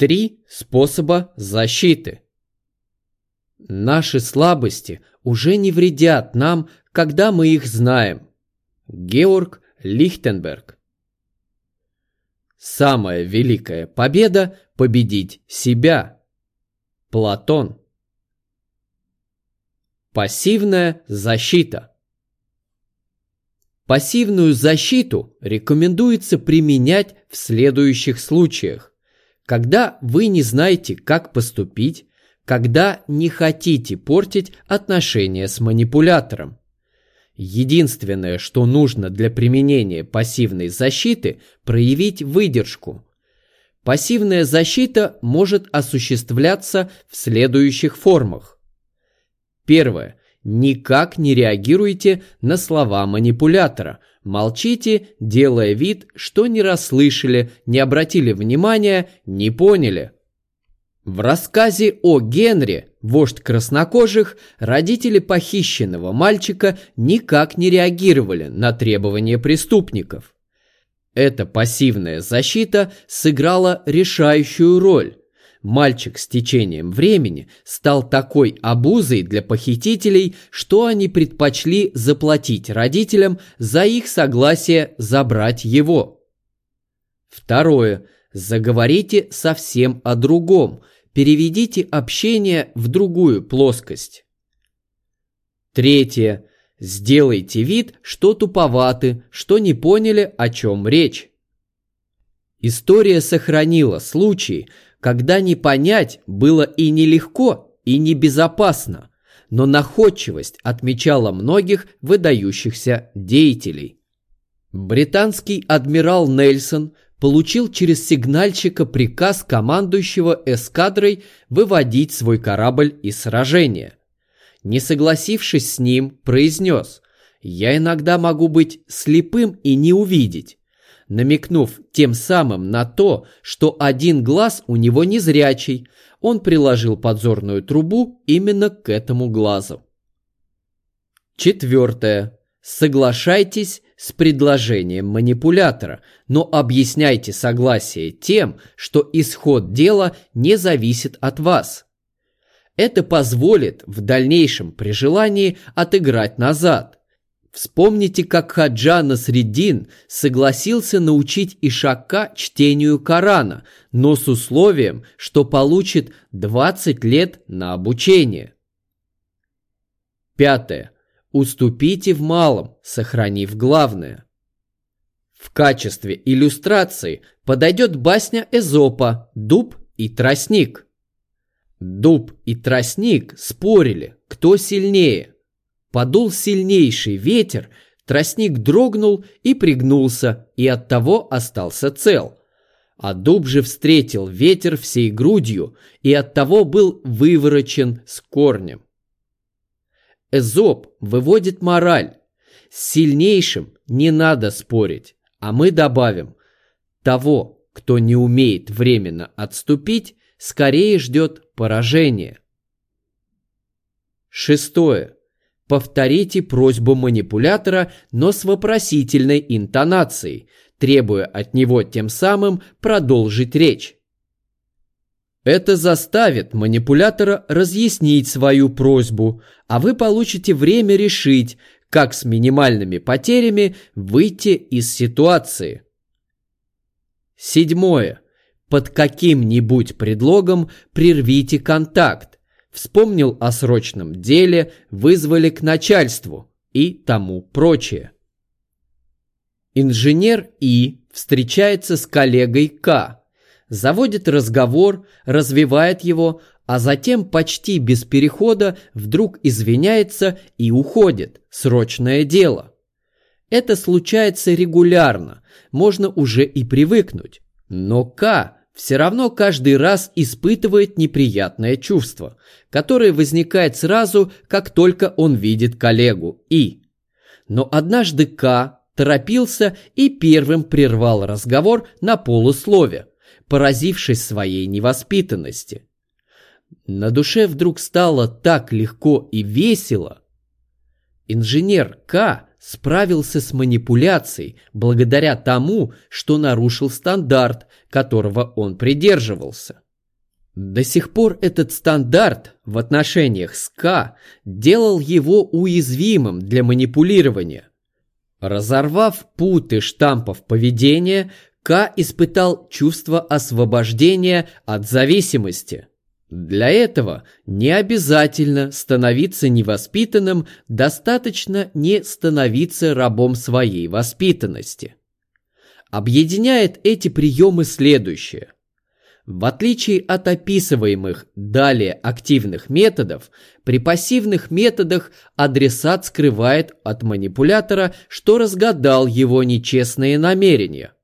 Три способа защиты. Наши слабости уже не вредят нам, когда мы их знаем. Георг Лихтенберг. Самая великая победа – победить себя. Платон. Пассивная защита. Пассивную защиту рекомендуется применять в следующих случаях. Когда вы не знаете, как поступить, когда не хотите портить отношения с манипулятором. Единственное, что нужно для применения пассивной защиты – проявить выдержку. Пассивная защита может осуществляться в следующих формах. Первое. Никак не реагируйте на слова манипулятора. Молчите, делая вид, что не расслышали, не обратили внимания, не поняли – в рассказе о Генри, вождь краснокожих, родители похищенного мальчика никак не реагировали на требования преступников. Эта пассивная защита сыграла решающую роль. Мальчик с течением времени стал такой обузой для похитителей, что они предпочли заплатить родителям за их согласие забрать его. Второе. Заговорите совсем о другом, переведите общение в другую плоскость. Третье. Сделайте вид, что туповаты, что не поняли, о чем речь. История сохранила случаи, когда не понять было и нелегко, и небезопасно, но находчивость отмечала многих выдающихся деятелей. Британский адмирал Нельсон получил через сигнальщика приказ командующего эскадрой выводить свой корабль из сражения. Не согласившись с ним, произнес «Я иногда могу быть слепым и не увидеть», намекнув тем самым на то, что один глаз у него незрячий, он приложил подзорную трубу именно к этому глазу. Четвертое. Соглашайтесь с предложением манипулятора, но объясняйте согласие тем, что исход дела не зависит от вас. Это позволит в дальнейшем при желании отыграть назад. Вспомните, как Хаджа Насреддин согласился научить Ишака чтению Корана, но с условием, что получит 20 лет на обучение. Пятое. Уступите в малом, сохранив главное. В качестве иллюстрации подойдет басня Эзопа «Дуб и тростник». Дуб и тростник спорили, кто сильнее. Подул сильнейший ветер, тростник дрогнул и пригнулся, и оттого остался цел. А дуб же встретил ветер всей грудью, и оттого был выворочен с корнем. Эзоп выводит мораль. С сильнейшим не надо спорить, а мы добавим, того, кто не умеет временно отступить, скорее ждет поражение. Шестое. Повторите просьбу манипулятора, но с вопросительной интонацией, требуя от него тем самым продолжить речь. Это заставит манипулятора разъяснить свою просьбу, а вы получите время решить, как с минимальными потерями выйти из ситуации. Седьмое. Под каким-нибудь предлогом прервите контакт. Вспомнил о срочном деле, вызвали к начальству и тому прочее. Инженер И встречается с коллегой К заводит разговор, развивает его, а затем почти без перехода вдруг извиняется и уходит. Срочное дело. Это случается регулярно, можно уже и привыкнуть. Но К все равно каждый раз испытывает неприятное чувство, которое возникает сразу, как только он видит коллегу И. Но однажды К торопился и первым прервал разговор на полуслове поразившись своей невоспитанности. На душе вдруг стало так легко и весело. Инженер К справился с манипуляцией благодаря тому, что нарушил стандарт, которого он придерживался. До сих пор этот стандарт в отношениях с К делал его уязвимым для манипулирования. Разорвав путы штампов поведения, К испытал чувство освобождения от зависимости. Для этого не обязательно становиться невоспитанным, достаточно не становиться рабом своей воспитанности. Объединяет эти приемы следующее – в отличие от описываемых далее активных методов, при пассивных методах адресат скрывает от манипулятора, что разгадал его нечестные намерения.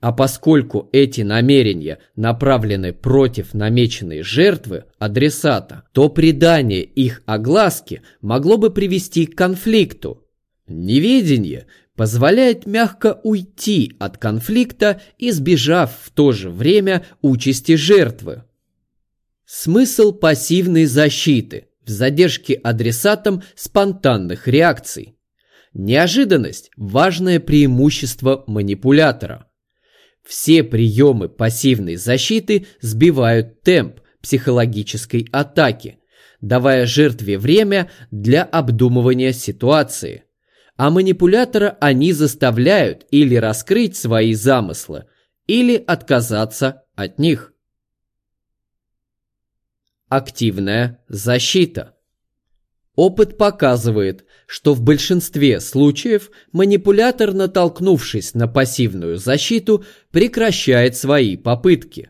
А поскольку эти намерения направлены против намеченной жертвы адресата, то придание их огласке могло бы привести к конфликту. Неведение позволяет мягко уйти от конфликта, избежав в то же время участи жертвы. Смысл пассивной защиты в задержке адресатом спонтанных реакций. Неожиданность – важное преимущество манипулятора. Все приемы пассивной защиты сбивают темп психологической атаки, давая жертве время для обдумывания ситуации – а манипулятора они заставляют или раскрыть свои замыслы, или отказаться от них. Активная защита. Опыт показывает, что в большинстве случаев манипулятор, натолкнувшись на пассивную защиту, прекращает свои попытки.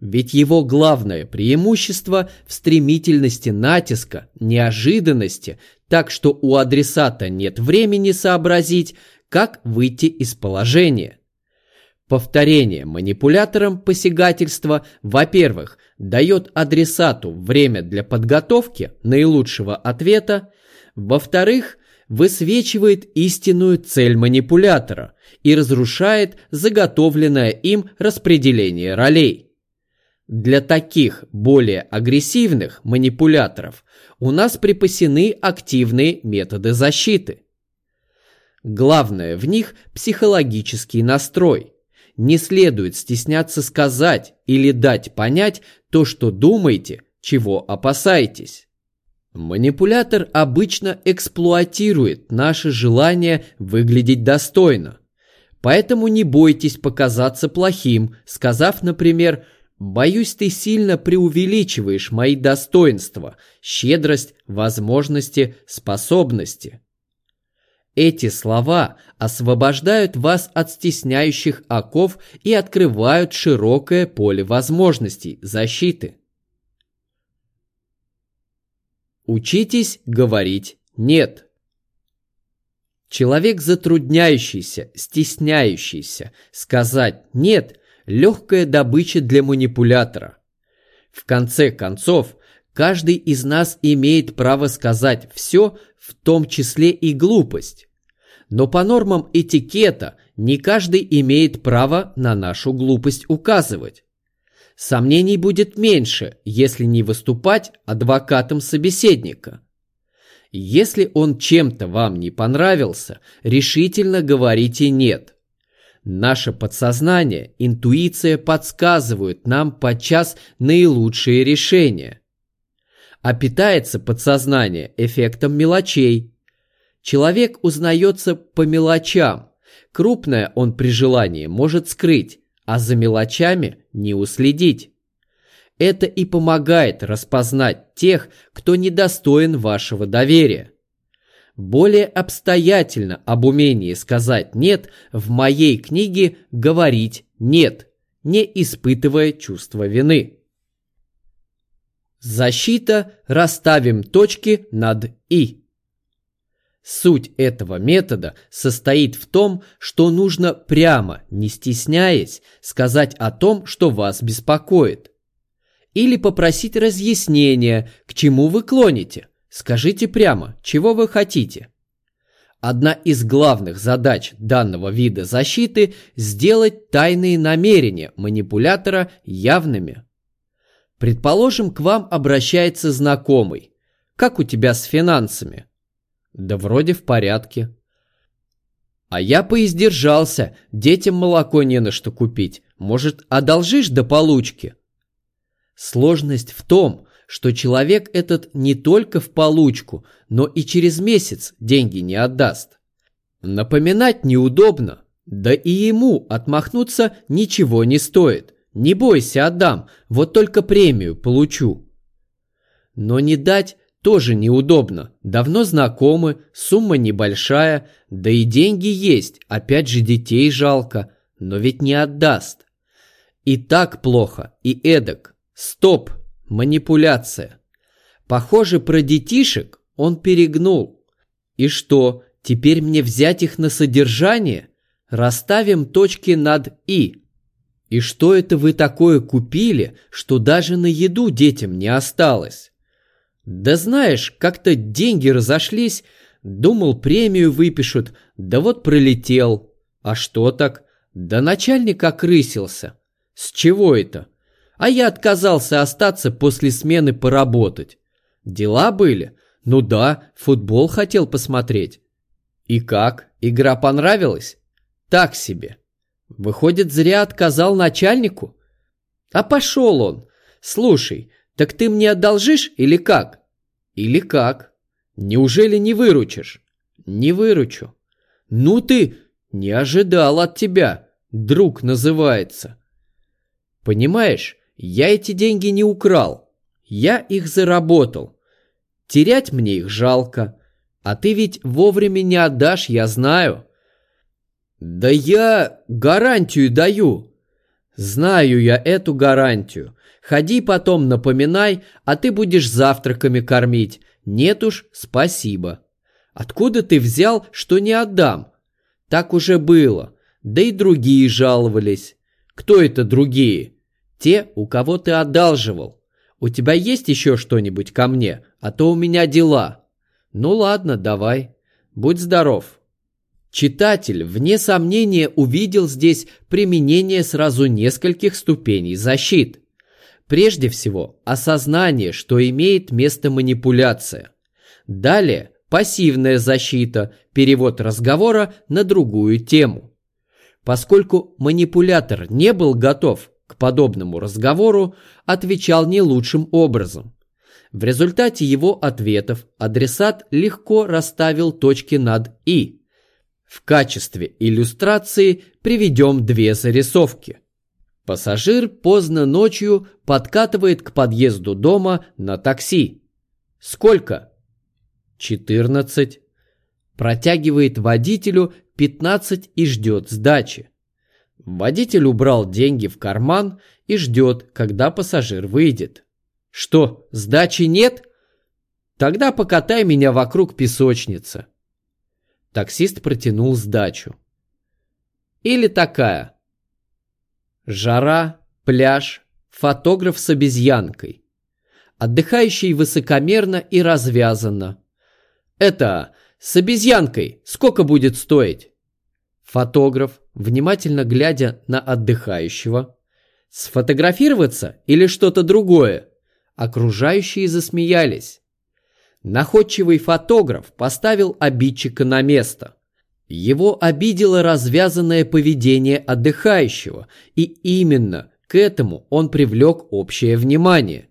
Ведь его главное преимущество в стремительности натиска, неожиданности, так что у адресата нет времени сообразить, как выйти из положения. Повторение манипулятором посягательства, во-первых, дает адресату время для подготовки наилучшего ответа, во-вторых, высвечивает истинную цель манипулятора и разрушает заготовленное им распределение ролей. Для таких более агрессивных манипуляторов у нас припасены активные методы защиты. Главное в них психологический настрой. Не следует стесняться сказать или дать понять то, что думаете, чего опасаетесь. Манипулятор обычно эксплуатирует наше желание выглядеть достойно. Поэтому не бойтесь показаться плохим, сказав, например, Боюсь, ты сильно преувеличиваешь мои достоинства, щедрость, возможности, способности. Эти слова освобождают вас от стесняющих оков и открывают широкое поле возможностей защиты. Учитесь говорить «нет». Человек затрудняющийся, стесняющийся сказать «нет» легкая добыча для манипулятора. В конце концов, каждый из нас имеет право сказать все, в том числе и глупость. Но по нормам этикета не каждый имеет право на нашу глупость указывать. Сомнений будет меньше, если не выступать адвокатом собеседника. Если он чем-то вам не понравился, решительно говорите «нет». Наше подсознание, интуиция подсказывают нам подчас наилучшие решения. А питается подсознание эффектом мелочей. Человек узнается по мелочам. Крупное он при желании может скрыть, а за мелочами не уследить. Это и помогает распознать тех, кто недостоин вашего доверия. Более обстоятельно об умении сказать «нет» в моей книге «Говорить нет», не испытывая чувства вины. Защита «Расставим точки над «и». Суть этого метода состоит в том, что нужно прямо, не стесняясь, сказать о том, что вас беспокоит. Или попросить разъяснения, к чему вы клоните – Скажите прямо, чего вы хотите? Одна из главных задач данного вида защиты – сделать тайные намерения манипулятора явными. Предположим, к вам обращается знакомый. Как у тебя с финансами? Да вроде в порядке. А я поиздержался, детям молоко не на что купить. Может, одолжишь до получки? Сложность в том, что человек этот не только в получку, но и через месяц деньги не отдаст. Напоминать неудобно, да и ему отмахнуться ничего не стоит. Не бойся, отдам, вот только премию получу. Но не дать тоже неудобно. Давно знакомы, сумма небольшая, да и деньги есть, опять же детей жалко, но ведь не отдаст. И так плохо, и эдак. Стоп, манипуляция. Похоже, про детишек он перегнул. И что, теперь мне взять их на содержание? Расставим точки над «и». И что это вы такое купили, что даже на еду детям не осталось? Да знаешь, как-то деньги разошлись, думал, премию выпишут, да вот пролетел. А что так? Да начальник окрысился. С чего это? А я отказался остаться после смены поработать. Дела были? Ну да, футбол хотел посмотреть. И как? Игра понравилась? Так себе. Выходит, зря отказал начальнику? А пошел он. Слушай, так ты мне одолжишь или как? Или как? Неужели не выручишь? Не выручу. Ну ты, не ожидал от тебя. Друг называется. Понимаешь, я эти деньги не украл. Я их заработал. Терять мне их жалко. А ты ведь вовремя не отдашь, я знаю. Да я гарантию даю. Знаю я эту гарантию. Ходи потом напоминай, а ты будешь завтраками кормить. Нет уж, спасибо. Откуда ты взял, что не отдам? Так уже было. Да и другие жаловались. Кто это другие? Те, у кого ты одалживал. У тебя есть еще что-нибудь ко мне? А то у меня дела. Ну ладно, давай. Будь здоров. Читатель, вне сомнения, увидел здесь применение сразу нескольких ступеней защит. Прежде всего, осознание, что имеет место манипуляция. Далее, пассивная защита, перевод разговора на другую тему. Поскольку манипулятор не был готов к подобному разговору, отвечал не лучшим образом. В результате его ответов адресат легко расставил точки над «и», в качестве иллюстрации приведем две зарисовки. Пассажир поздно ночью подкатывает к подъезду дома на такси. Сколько? 14. Протягивает водителю 15 и ждет сдачи. Водитель убрал деньги в карман и ждет, когда пассажир выйдет. Что, сдачи нет? Тогда покатай меня вокруг песочницы. Таксист протянул сдачу. Или такая. Жара, пляж, фотограф с обезьянкой. Отдыхающий высокомерно и развязанно. Это с обезьянкой сколько будет стоить? Фотограф, внимательно глядя на отдыхающего. Сфотографироваться или что-то другое? Окружающие засмеялись. Находчивый фотограф поставил обидчика на место. Его обидело развязанное поведение отдыхающего, и именно к этому он привлек общее внимание.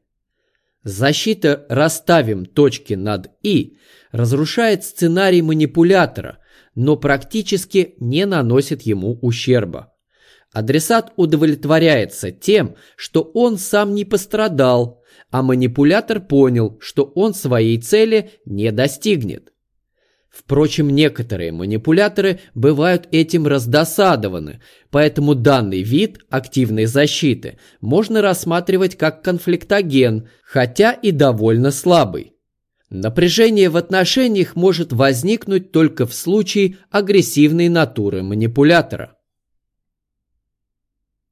Защита «расставим точки над «и» разрушает сценарий манипулятора, но практически не наносит ему ущерба. Адресат удовлетворяется тем, что он сам не пострадал, а манипулятор понял, что он своей цели не достигнет. Впрочем, некоторые манипуляторы бывают этим раздосадованы, поэтому данный вид активной защиты можно рассматривать как конфликтоген, хотя и довольно слабый. Напряжение в отношениях может возникнуть только в случае агрессивной натуры манипулятора.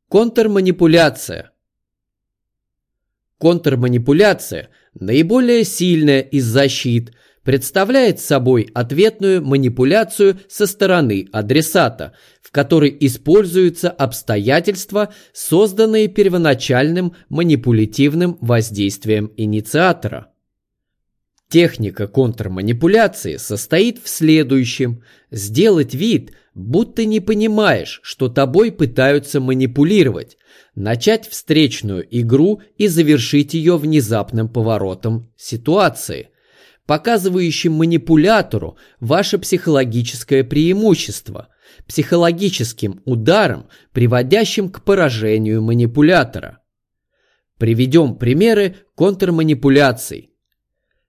Контрманипуляция – Контрманипуляция, наиболее сильная из защит, представляет собой ответную манипуляцию со стороны адресата, в которой используются обстоятельства, созданные первоначальным манипулятивным воздействием инициатора. Техника контрманипуляции состоит в следующем – сделать вид, будто не понимаешь, что тобой пытаются манипулировать, начать встречную игру и завершить ее внезапным поворотом ситуации, показывающим манипулятору ваше психологическое преимущество, психологическим ударом, приводящим к поражению манипулятора. Приведем примеры контрманипуляций.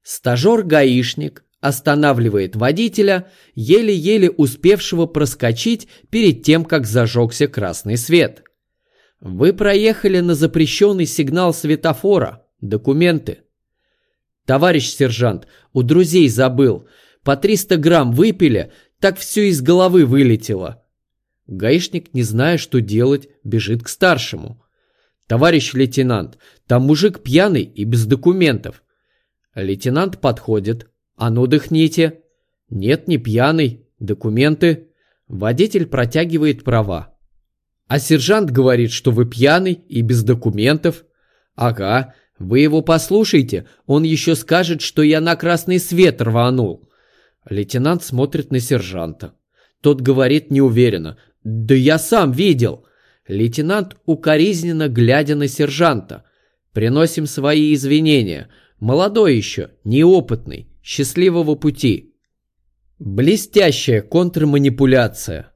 Стажер-гаишник останавливает водителя, еле-еле успевшего проскочить перед тем, как зажегся красный свет. Вы проехали на запрещенный сигнал светофора. Документы. Товарищ сержант, у друзей забыл. По 300 грамм выпили, так все из головы вылетело. Гаишник, не зная, что делать, бежит к старшему. «Товарищ лейтенант, там мужик пьяный и без документов». Лейтенант подходит. «А ну дыхните». «Нет, не пьяный. Документы». Водитель протягивает права. «А сержант говорит, что вы пьяный и без документов». «Ага, вы его послушайте, он еще скажет, что я на красный свет рванул». Лейтенант смотрит на сержанта. Тот говорит неуверенно. «Да я сам видел». Лейтенант укоризненно глядя на сержанта. «Приносим свои извинения. Молодой еще, неопытный. Счастливого пути». Блестящая контрманипуляция.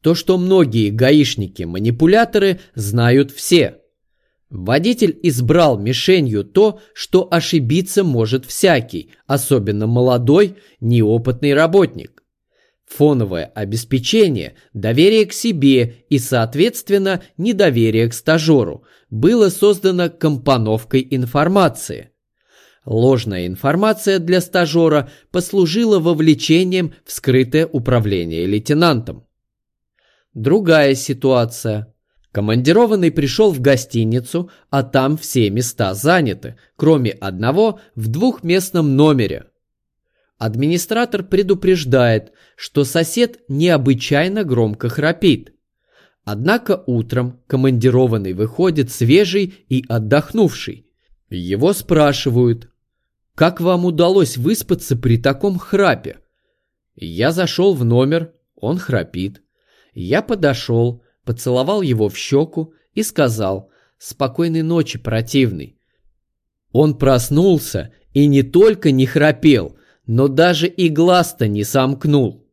То, что многие гаишники-манипуляторы знают все – Водитель избрал мишенью то, что ошибиться может всякий, особенно молодой, неопытный работник. Фоновое обеспечение, доверие к себе и, соответственно, недоверие к стажеру было создано компоновкой информации. Ложная информация для стажера послужила вовлечением в скрытое управление лейтенантом. Другая ситуация – Командированный пришел в гостиницу, а там все места заняты, кроме одного в двухместном номере. Администратор предупреждает, что сосед необычайно громко храпит. Однако утром командированный выходит свежий и отдохнувший. Его спрашивают, «Как вам удалось выспаться при таком храпе?» Я зашел в номер, он храпит. Я подошел, поцеловал его в щеку и сказал «Спокойной ночи, противный». Он проснулся и не только не храпел, но даже и глаз-то не сомкнул.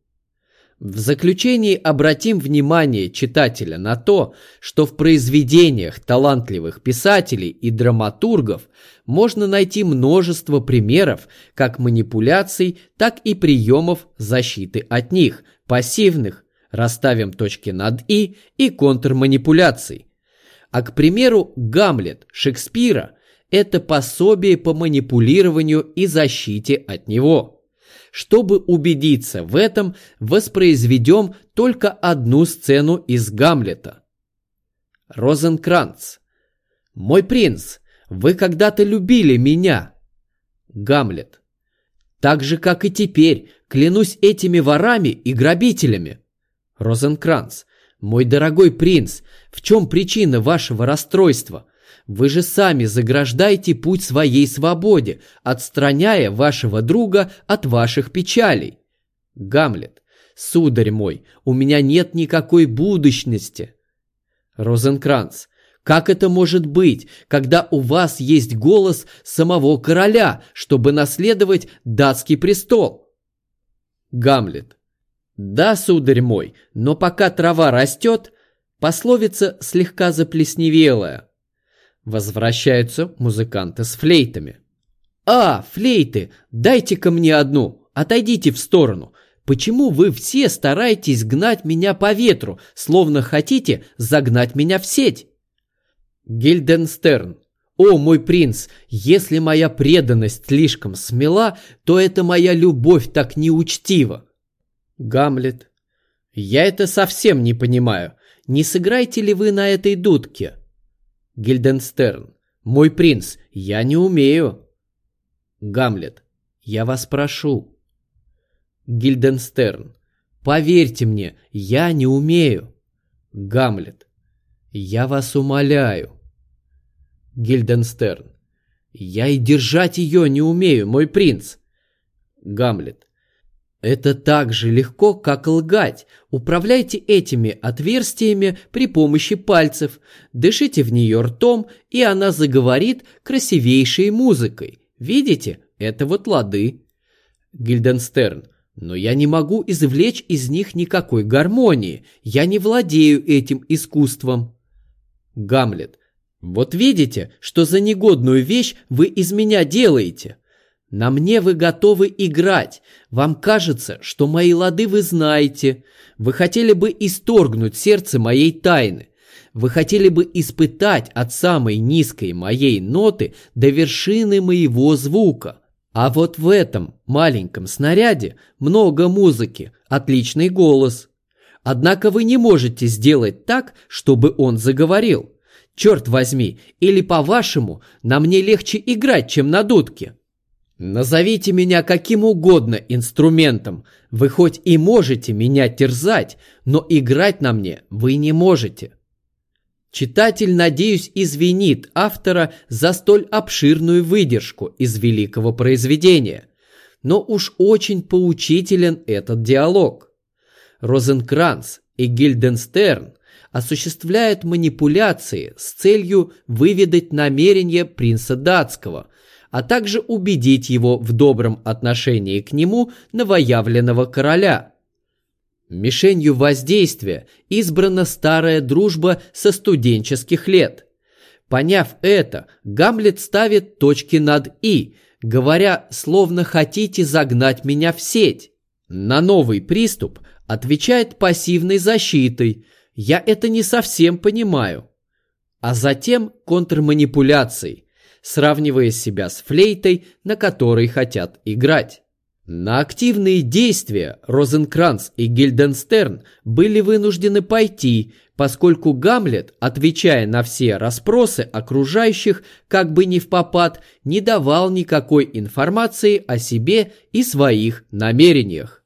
В заключении обратим внимание читателя на то, что в произведениях талантливых писателей и драматургов можно найти множество примеров как манипуляций, так и приемов защиты от них, пассивных, расставим точки над «и» и контрманипуляций. А, к примеру, «Гамлет» Шекспира – это пособие по манипулированию и защите от него. Чтобы убедиться в этом, воспроизведем только одну сцену из «Гамлета». Розенкранц. «Мой принц, вы когда-то любили меня». Гамлет. Так же, как и теперь, клянусь этими ворами и грабителями. Розенкранц, мой дорогой принц, в чем причина вашего расстройства? Вы же сами заграждаете путь своей свободе, отстраняя вашего друга от ваших печалей. Гамлет, сударь мой, у меня нет никакой будущности. Розенкранц, как это может быть, когда у вас есть голос самого короля, чтобы наследовать датский престол? Гамлет, да, сударь мой, но пока трава растет, пословица слегка заплесневелая. Возвращаются музыканты с флейтами. «А, флейты, дайте-ка мне одну, отойдите в сторону. Почему вы все стараетесь гнать меня по ветру, словно хотите загнать меня в сеть?» Гильденстерн. «О, мой принц, если моя преданность слишком смела, то это моя любовь так неучтива. Гамлет. Я это совсем не понимаю. Не сыграете ли вы на этой дудке? Гильденстерн. Мой принц, я не умею. Гамлет. Я вас прошу. Гильденстерн. Поверьте мне, я не умею. Гамлет. Я вас умоляю. Гильденстерн. Я и держать ее не умею, мой принц. Гамлет. Это так же легко, как лгать. Управляйте этими отверстиями при помощи пальцев, дышите в нее ртом, и она заговорит красивейшей музыкой. Видите? Это вот лады. Гильденстерн. Но я не могу извлечь из них никакой гармонии. Я не владею этим искусством. Гамлет. Вот видите, что за негодную вещь вы из меня делаете. На мне вы готовы играть. Вам кажется, что мои лады вы знаете. Вы хотели бы исторгнуть сердце моей тайны. Вы хотели бы испытать от самой низкой моей ноты до вершины моего звука. А вот в этом маленьком снаряде много музыки, отличный голос. Однако вы не можете сделать так, чтобы он заговорил. Черт возьми, или по-вашему, на мне легче играть, чем на дудке. Назовите меня каким угодно инструментом. Вы хоть и можете меня терзать, но играть на мне вы не можете. Читатель, надеюсь, извинит автора за столь обширную выдержку из великого произведения. Но уж очень поучителен этот диалог. Розенкранц и Гильденстерн осуществляют манипуляции с целью выведать намерения принца датского – а также убедить его в добром отношении к нему новоявленного короля. Мишенью воздействия избрана старая дружба со студенческих лет. Поняв это, Гамлет ставит точки над «и», говоря, словно хотите загнать меня в сеть. На новый приступ отвечает пассивной защитой. Я это не совсем понимаю. А затем контрманипуляцией сравнивая себя с флейтой, на которой хотят играть. На активные действия Розенкранц и Гильденстерн были вынуждены пойти, поскольку Гамлет, отвечая на все расспросы окружающих, как бы ни в попад, не давал никакой информации о себе и своих намерениях.